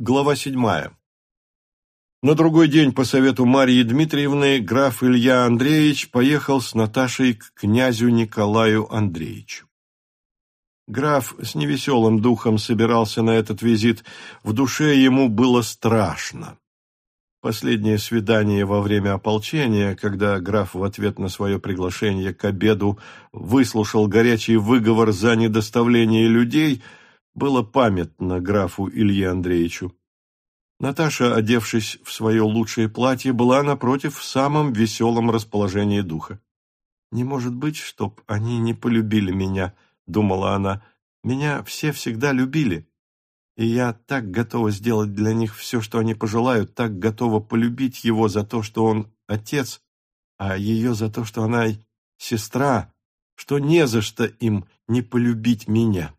Глава седьмая. На другой день по совету Марии Дмитриевны граф Илья Андреевич поехал с Наташей к князю Николаю Андреевичу. Граф с невеселым духом собирался на этот визит, в душе ему было страшно. Последнее свидание во время ополчения, когда граф в ответ на свое приглашение к обеду выслушал горячий выговор за недоставление людей – было памятно графу Илье Андреевичу. Наташа, одевшись в свое лучшее платье, была, напротив, в самом веселом расположении духа. «Не может быть, чтоб они не полюбили меня», — думала она. «Меня все всегда любили, и я так готова сделать для них все, что они пожелают, так готова полюбить его за то, что он отец, а ее за то, что она сестра, что не за что им не полюбить меня».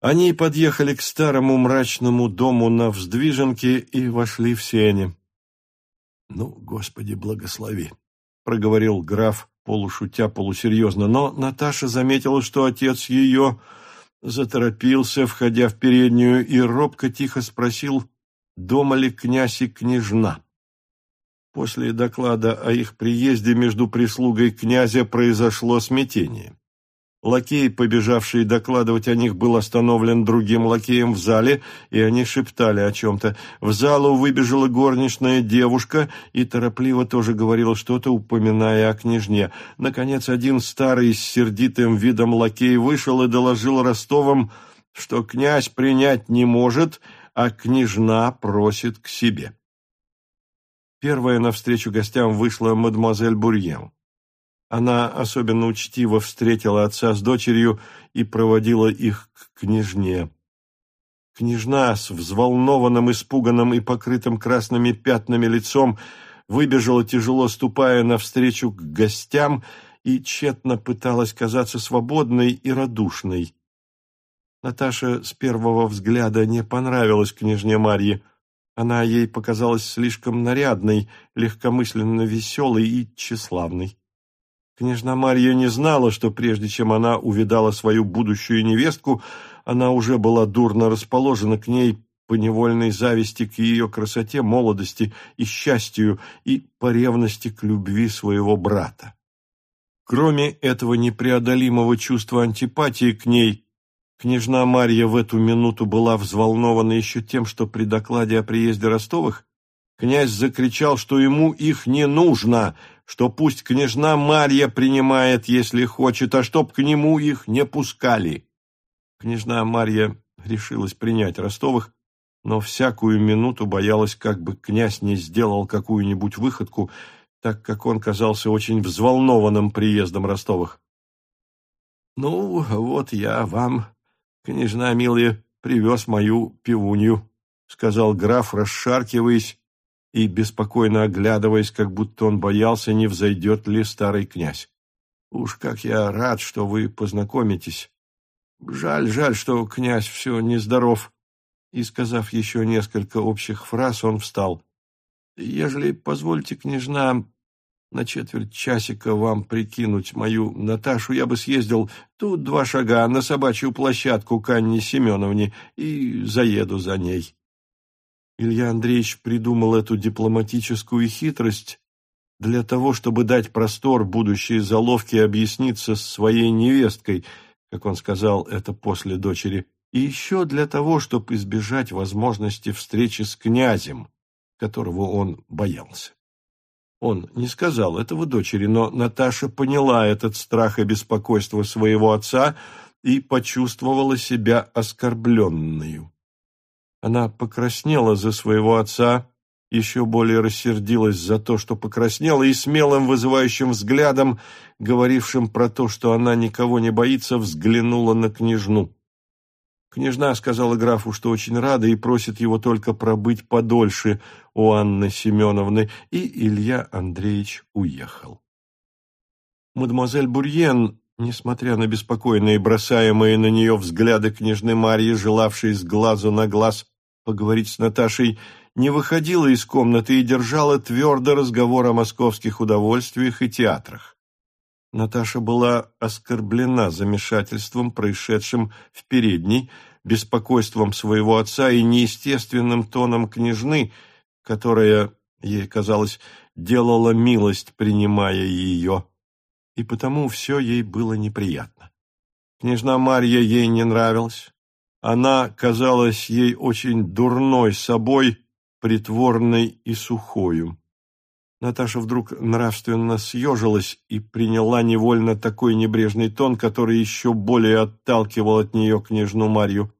Они подъехали к старому мрачному дому на Вздвиженке и вошли в сени. «Ну, Господи, благослови!» — проговорил граф, полушутя, полусерьезно, но Наташа заметила, что отец ее заторопился, входя в переднюю, и робко тихо спросил, дома ли князь и княжна. После доклада о их приезде между прислугой князя произошло смятение. Лакей, побежавший докладывать о них, был остановлен другим лакеем в зале, и они шептали о чем-то. В залу выбежала горничная девушка и торопливо тоже говорила что-то, упоминая о княжне. Наконец, один старый с сердитым видом лакей вышел и доложил Ростовым, что князь принять не может, а княжна просит к себе. Первая навстречу гостям вышла мадемуазель Бурьен. Она особенно учтиво встретила отца с дочерью и проводила их к княжне. Княжна с взволнованным, испуганным и покрытым красными пятнами лицом выбежала, тяжело ступая навстречу к гостям, и тщетно пыталась казаться свободной и радушной. Наташа с первого взгляда не понравилась княжне Марье. Она ей показалась слишком нарядной, легкомысленно веселой и тщеславной. Княжна Марья не знала, что прежде чем она увидала свою будущую невестку, она уже была дурно расположена к ней по невольной зависти к ее красоте, молодости и счастью, и по ревности к любви своего брата. Кроме этого непреодолимого чувства антипатии к ней, княжна Марья в эту минуту была взволнована еще тем, что при докладе о приезде Ростовых князь закричал, что ему их не нужно, что пусть княжна Марья принимает, если хочет, а чтоб к нему их не пускали. Княжна Марья решилась принять Ростовых, но всякую минуту боялась, как бы князь не сделал какую-нибудь выходку, так как он казался очень взволнованным приездом Ростовых. «Ну, вот я вам, княжна милая, привез мою пивунью», — сказал граф, расшаркиваясь и беспокойно оглядываясь, как будто он боялся, не взойдет ли старый князь. «Уж как я рад, что вы познакомитесь. Жаль, жаль, что князь все нездоров». И, сказав еще несколько общих фраз, он встал. «Ежели позвольте, княжна, на четверть часика вам прикинуть мою Наташу, я бы съездил тут два шага на собачью площадку к Анне Семеновне и заеду за ней». Илья Андреевич придумал эту дипломатическую хитрость для того, чтобы дать простор будущей заловке объясниться с своей невесткой, как он сказал это после дочери, и еще для того, чтобы избежать возможности встречи с князем, которого он боялся. Он не сказал этого дочери, но Наташа поняла этот страх и беспокойство своего отца и почувствовала себя оскорбленную. Она покраснела за своего отца, еще более рассердилась за то, что покраснела, и смелым вызывающим взглядом, говорившим про то, что она никого не боится, взглянула на княжну. Княжна сказала графу, что очень рада и просит его только пробыть подольше у Анны Семеновны, и Илья Андреевич уехал. Мадемуазель Бурьен Несмотря на беспокойные бросаемые на нее взгляды княжны Марьи, желавшей с глазу на глаз поговорить с Наташей, не выходила из комнаты и держала твердо разговор о московских удовольствиях и театрах. Наташа была оскорблена замешательством, происшедшим в передней, беспокойством своего отца и неестественным тоном княжны, которая, ей казалось, делала милость, принимая ее, и потому все ей было неприятно. Княжна Марья ей не нравилась. Она казалась ей очень дурной собой, притворной и сухою. Наташа вдруг нравственно съежилась и приняла невольно такой небрежный тон, который еще более отталкивал от нее княжну Марью.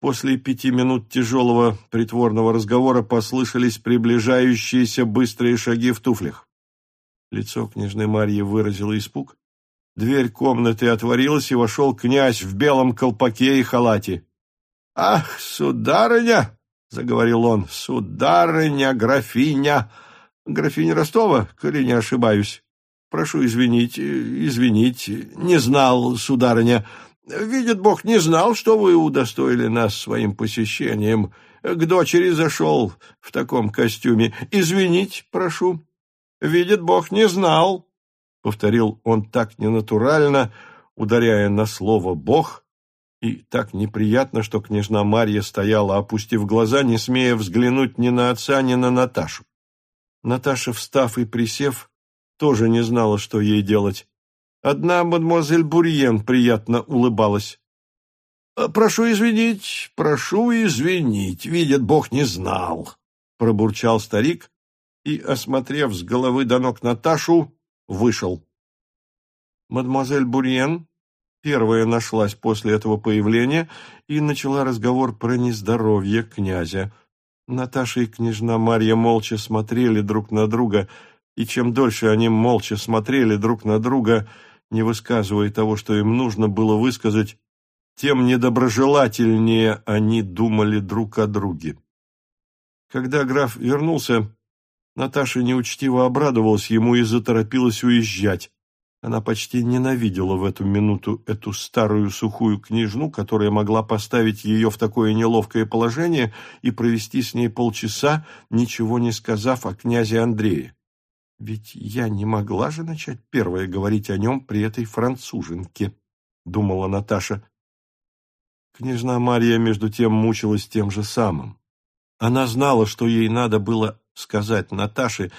После пяти минут тяжелого притворного разговора послышались приближающиеся быстрые шаги в туфлях. Лицо княжны Марьи выразило испуг. Дверь комнаты отворилась, и вошел князь в белом колпаке и халате. — Ах, сударыня! — заговорил он. — Сударыня, графиня! Графиня Ростова, коли не ошибаюсь. Прошу извинить, извинить. Не знал, сударыня. Видит Бог, не знал, что вы удостоили нас своим посещением. К дочери зашел в таком костюме. Извинить, прошу. Видит Бог, не знал, — повторил он так ненатурально, ударяя на слово «бог», и так неприятно, что княжна Марья стояла, опустив глаза, не смея взглянуть ни на отца, ни на Наташу. Наташа, встав и присев, тоже не знала, что ей делать. Одна мадемуазель Бурьен приятно улыбалась. «Э, «Прошу извинить, прошу извинить, видит Бог, не знал», — пробурчал старик и, осмотрев с головы до ног Наташу, вышел. Мадемуазель Бурьен первая нашлась после этого появления и начала разговор про нездоровье князя — Наташа и княжна Марья молча смотрели друг на друга, и чем дольше они молча смотрели друг на друга, не высказывая того, что им нужно было высказать, тем недоброжелательнее они думали друг о друге. Когда граф вернулся, Наташа неучтиво обрадовалась ему и заторопилась уезжать. Она почти ненавидела в эту минуту эту старую сухую княжну, которая могла поставить ее в такое неловкое положение и провести с ней полчаса, ничего не сказав о князе Андрее. Ведь я не могла же начать первое говорить о нем при этой француженке, думала Наташа. Княжна Мария, между тем, мучилась тем же самым. Она знала, что ей надо было сказать Наташе,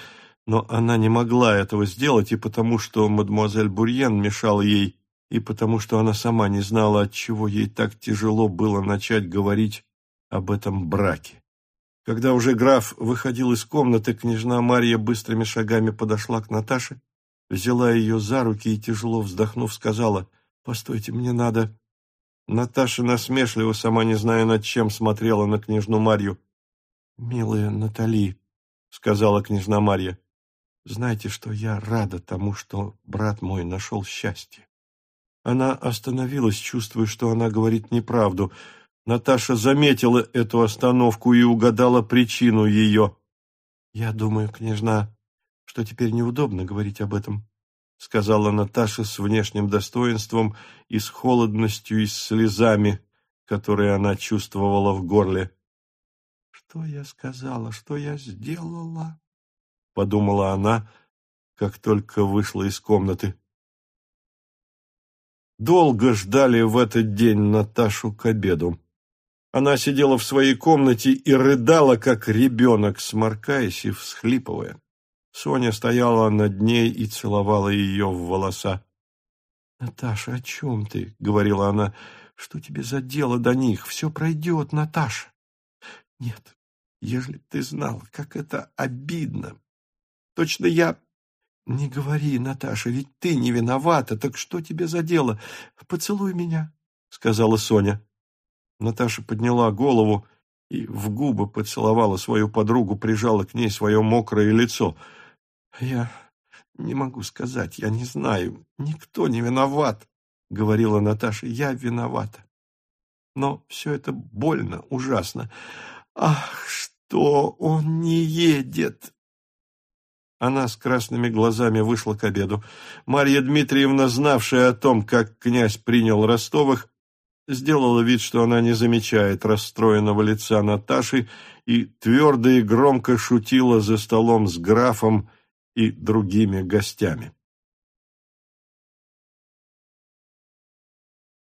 но она не могла этого сделать и потому, что мадемуазель Бурьен мешала ей, и потому, что она сама не знала, от чего ей так тяжело было начать говорить об этом браке. Когда уже граф выходил из комнаты, княжна Марья быстрыми шагами подошла к Наташе, взяла ее за руки и, тяжело вздохнув, сказала, «Постойте, мне надо...» Наташа насмешливо, сама не зная над чем, смотрела на княжну Марью. «Милая Натали», — сказала княжна Марья, знаете, что я рада тому, что брат мой нашел счастье. Она остановилась, чувствуя, что она говорит неправду. Наташа заметила эту остановку и угадала причину ее. «Я думаю, княжна, что теперь неудобно говорить об этом», — сказала Наташа с внешним достоинством и с холодностью и с слезами, которые она чувствовала в горле. «Что я сказала, что я сделала?» подумала она, как только вышла из комнаты. Долго ждали в этот день Наташу к обеду. Она сидела в своей комнате и рыдала, как ребенок, сморкаясь и всхлипывая. Соня стояла над ней и целовала ее в волоса. — Наташа, о чем ты? — говорила она. — Что тебе за дело до них? Все пройдет, Наташа. — Нет, ежели ты знал, как это обидно. Точно я... Не говори, Наташа, ведь ты не виновата, так что тебе за дело? Поцелуй меня, — сказала Соня. Наташа подняла голову и в губы поцеловала свою подругу, прижала к ней свое мокрое лицо. Я не могу сказать, я не знаю, никто не виноват, — говорила Наташа, — я виновата. Но все это больно, ужасно. Ах, что он не едет! Она с красными глазами вышла к обеду. Марья Дмитриевна, знавшая о том, как князь принял Ростовых, сделала вид, что она не замечает расстроенного лица Наташи и твердо и громко шутила за столом с графом и другими гостями.